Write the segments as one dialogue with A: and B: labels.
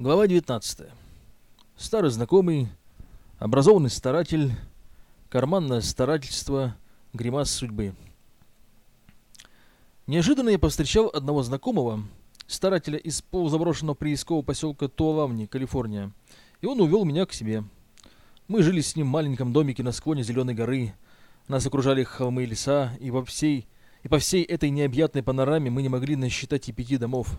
A: Глава 19. Старый знакомый, образованный старатель, карманное старательство, гримас судьбы. Неожиданно я повстречал одного знакомого, старателя из полузаброшенного приискового поселка Туалавни, Калифорния, и он увел меня к себе. Мы жили с ним в маленьком домике на склоне Зеленой горы. Нас окружали холмы и леса, и, во всей, и по всей этой необъятной панораме мы не могли насчитать и пяти домов.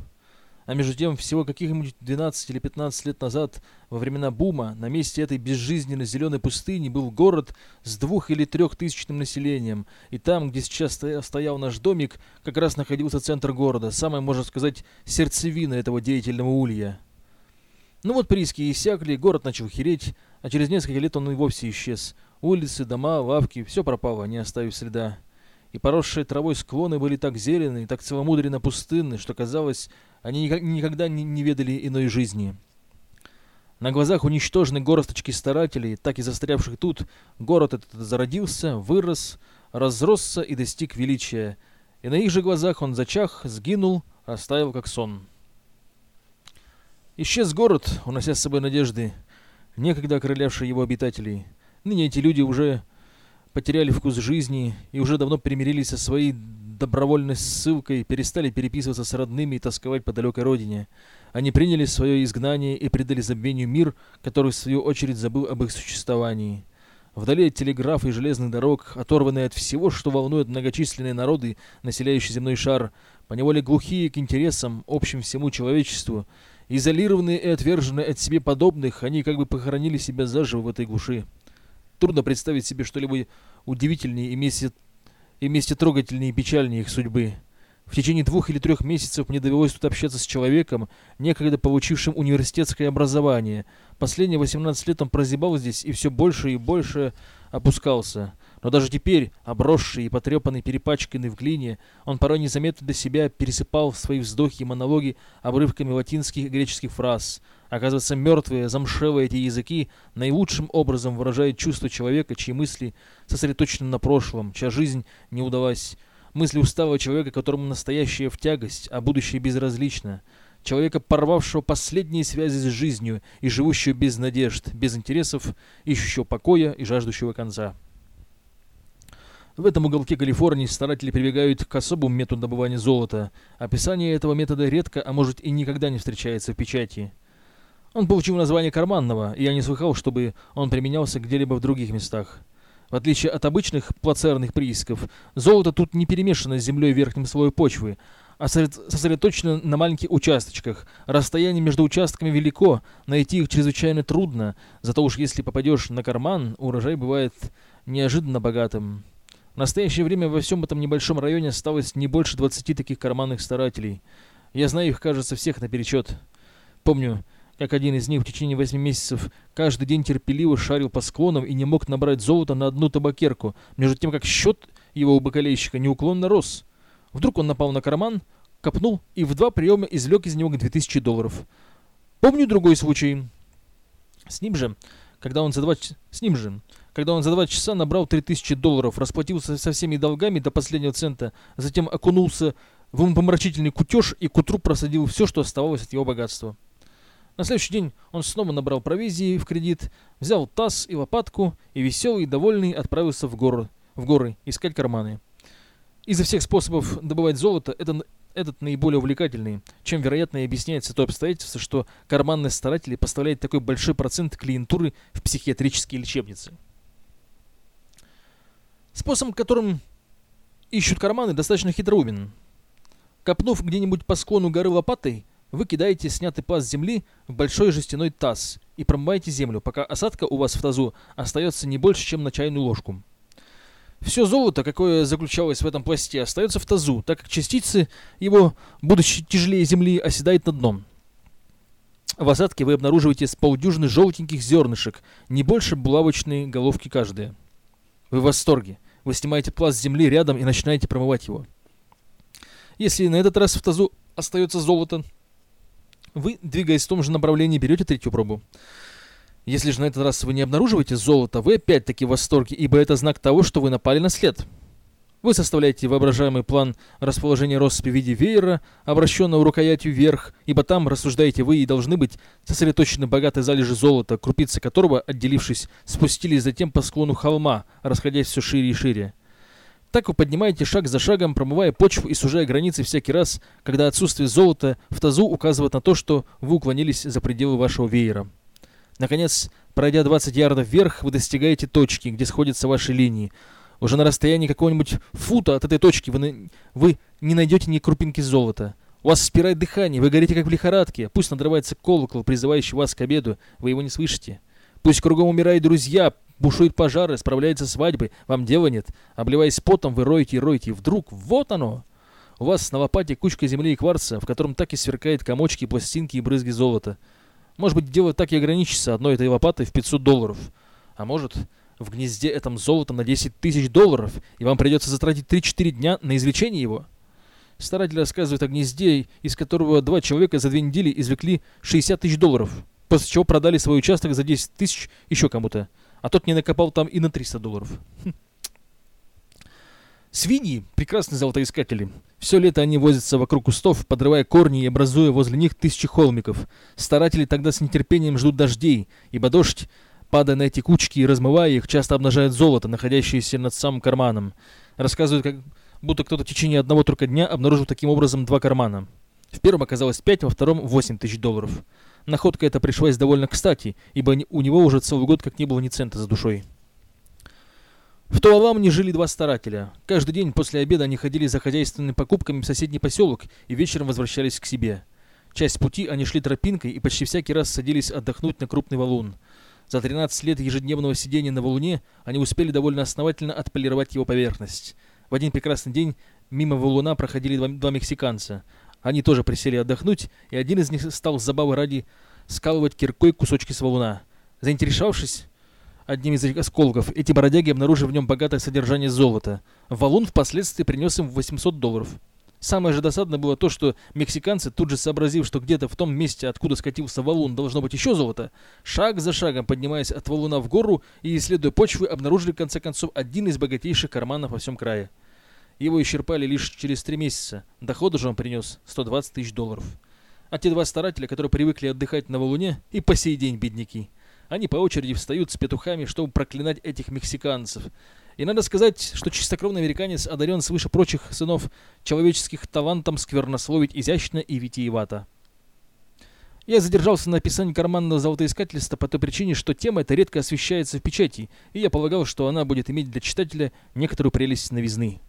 A: А между тем, всего каких-нибудь 12 или 15 лет назад, во времена бума, на месте этой безжизненной зеленой пустыни был город с двух- или трехтысячным населением. И там, где сейчас стоял наш домик, как раз находился центр города, самая, можно сказать, сердцевина этого деятельного улья. Ну вот прииски иссякли, город начал хереть, а через несколько лет он и вовсе исчез. Улицы, дома, лавки, все пропало, не оставив следа и поросшие травой склоны были так зелены и так целомудренно пустынны, что казалось, они никогда не ведали иной жизни. На глазах уничтоженной горсточки старателей, так и застрявших тут, город этот зародился, вырос, разросся и достиг величия, и на их же глазах он зачах, сгинул, растаял как сон. Исчез город, унося с собой надежды, некогда окрылявшие его обитателей. Ныне эти люди уже потеряли вкус жизни и уже давно примирились со своей добровольной ссылкой, перестали переписываться с родными и тосковать по далекой родине. Они приняли свое изгнание и предали забвению мир, который в свою очередь забыл об их существовании. Вдали от телеграфа и железных дорог, оторванные от всего, что волнует многочисленные народы, населяющие земной шар, поневоле глухие к интересам, общим всему человечеству, изолированные и отверженные от себе подобных, они как бы похоронили себя заживо в этой глуши. Трудно представить себе что-либо удивительнее и вместе, и вместе трогательнее и печальнее их судьбы. В течение двух или трех месяцев мне довелось тут общаться с человеком, некогда получившим университетское образование. Последние 18 лет он прозябал здесь и все больше и больше опускался. Но даже теперь, обросший и потрепанный, перепачканный в глине, он порой незаметно для себя пересыпал в свои вздохи и монологи обрывками латинских и греческих фраз. Оказывается, мертвые, замшевые эти языки наилучшим образом выражают чувства человека, чьи мысли сосредоточены на прошлом, чья жизнь не удалась. Мысли усталого человека, которому настоящее в тягость, а будущее безразлично. Человека, порвавшего последние связи с жизнью и живущего без надежд, без интересов, ищущего покоя и жаждущего конца. В этом уголке Калифорнии старатели прибегают к особому методу добывания золота. Описание этого метода редко, а может и никогда не встречается в печати. Он получил название карманного, и я не слыхал, чтобы он применялся где-либо в других местах. В отличие от обычных плацерных приисков, золото тут не перемешано с землей в верхнем слое почвы, сосредоточено на маленьких участочках. Расстояние между участками велико, найти их чрезвычайно трудно, зато уж если попадешь на карман, урожай бывает неожиданно богатым. В настоящее время во всем этом небольшом районе осталось не больше 20 таких карманных старателей. Я знаю их, кажется, всех наперечет. Помню, как один из них в течение 8 месяцев каждый день терпеливо шарил по склонам и не мог набрать золото на одну табакерку, между тем как счет его у бакалейщика неуклонно рос. Вдруг он напал на карман, копнул и в два приема извлек из него 2000 долларов. Помню другой случай. С ним же, когда он за два... С ним же, когда он за два часа набрал 3000 долларов, расплатился со всеми долгами до последнего цента, затем окунулся в умопомрачительный кутеж и к утру просадил все, что оставалось от его богатства. На следующий день он снова набрал провизии в кредит, взял таз и лопатку и веселый и довольный отправился в горы, в горы искать карманы. Изо всех способов добывать золото это, этот наиболее увлекательный, чем, вероятно, и объясняется то обстоятельство, что карманные старатели поставляют такой большой процент клиентуры в психиатрические лечебницы. Способ, которым ищут карманы, достаточно хитроумен. Копнув где-нибудь по склону горы лопатой, вы кидаете снятый пласт земли в большой жестяной таз и промываете землю, пока осадка у вас в тазу остается не больше, чем на чайную ложку. Все золото, какое заключалось в этом пласте, остается в тазу, так как частицы его, будучи тяжелее земли, оседают на дном. В осадке вы обнаруживаете с полдюжины желтеньких зернышек, не больше булавочной головки каждая. Вы в восторге. Вы снимаете пласт земли рядом и начинаете промывать его. Если на этот раз в тазу остается золото, вы, двигаясь в том же направлении, берете третью пробу. Если же на этот раз вы не обнаруживаете золото, вы опять-таки в восторге, ибо это знак того, что вы напали на след. Вы составляете воображаемый план расположения россыпи в виде веера, обращенного рукоятью вверх, ибо там, рассуждаете вы, и должны быть сосредоточены богатые залежи золота, крупицы которого, отделившись, спустились затем по склону холма, расходясь все шире и шире. Так вы поднимаете шаг за шагом, промывая почву и сужая границы всякий раз, когда отсутствие золота в тазу указывает на то, что вы уклонились за пределы вашего веера. Наконец, пройдя 20 ярдов вверх, вы достигаете точки, где сходятся ваши линии, уже на расстоянии какого-нибудь фута от этой точки вы, на... вы не найдете ни крупинки золота. У вас спирает дыхание, вы горите как в лихорадке. Пусть надрывается колокол, призывающий вас к обеду, вы его не слышите. Пусть кругом умирают друзья, бушуют пожары, справляются свадьбы, вам дела нет. Обливаясь потом, вы роете и роете, и вдруг вот оно! У вас на лопате кучка земли и кварца, в котором так и сверкает комочки, пластинки и брызги золота. Может быть, дело так и ограничится одной этой лопатой в 500 долларов. А может, в гнезде этом золото на 10 тысяч долларов, и вам придется затратить 3-4 дня на извлечение его? Старатель рассказывает о гнезде, из которого два человека за две недели извлекли 60 тысяч долларов, после чего продали свой участок за 10 тысяч еще кому-то, а тот не накопал там и на 300 долларов. Свиньи – прекрасные золотоискатели. Все лето они возятся вокруг кустов, подрывая корни и образуя возле них тысячи холмиков. Старатели тогда с нетерпением ждут дождей, ибо дождь падая на эти кучки и размывая их, часто обнажает золото, находящееся над самым карманом. Рассказывают, как будто кто-то в течение одного только дня обнаружил таким образом два кармана. В первом оказалось 5, во втором 8 тысяч долларов. Находка эта пришлась довольно кстати, ибо у него уже целый год как не было ни цента за душой. В Туаламне жили два старателя. Каждый день после обеда они ходили за хозяйственными покупками в соседний поселок и вечером возвращались к себе. Часть пути они шли тропинкой и почти всякий раз садились отдохнуть на крупный валун. За 13 лет ежедневного сидения на валуне они успели довольно основательно отполировать его поверхность. В один прекрасный день мимо валуна проходили два, два мексиканца. Они тоже присели отдохнуть, и один из них стал с забавы ради скалывать киркой кусочки с валуна. Заинтересовавшись одним из осколков, эти бродяги обнаружили в нем богатое содержание золота. Валун впоследствии принес им 800 долларов. Самое же досадное было то, что мексиканцы, тут же сообразив, что где-то в том месте, откуда скатился валун, должно быть еще золото, шаг за шагом, поднимаясь от валуна в гору и исследуя почвы, обнаружили в конце концов один из богатейших карманов во всем крае. Его исчерпали лишь через три месяца. Дохода же он принес 120 тысяч долларов. А те два старателя, которые привыкли отдыхать на валуне, и по сей день бедняки. Они по очереди встают с петухами, чтобы проклинать этих мексиканцев. И надо сказать, что чистокровный американец одарен свыше прочих сынов человеческих талантом сквернословить изящно и витиевато. Я задержался на описании карманного золотоискательства по той причине, что тема эта редко освещается в печати, и я полагал, что она будет иметь для читателя некоторую прелесть новизны.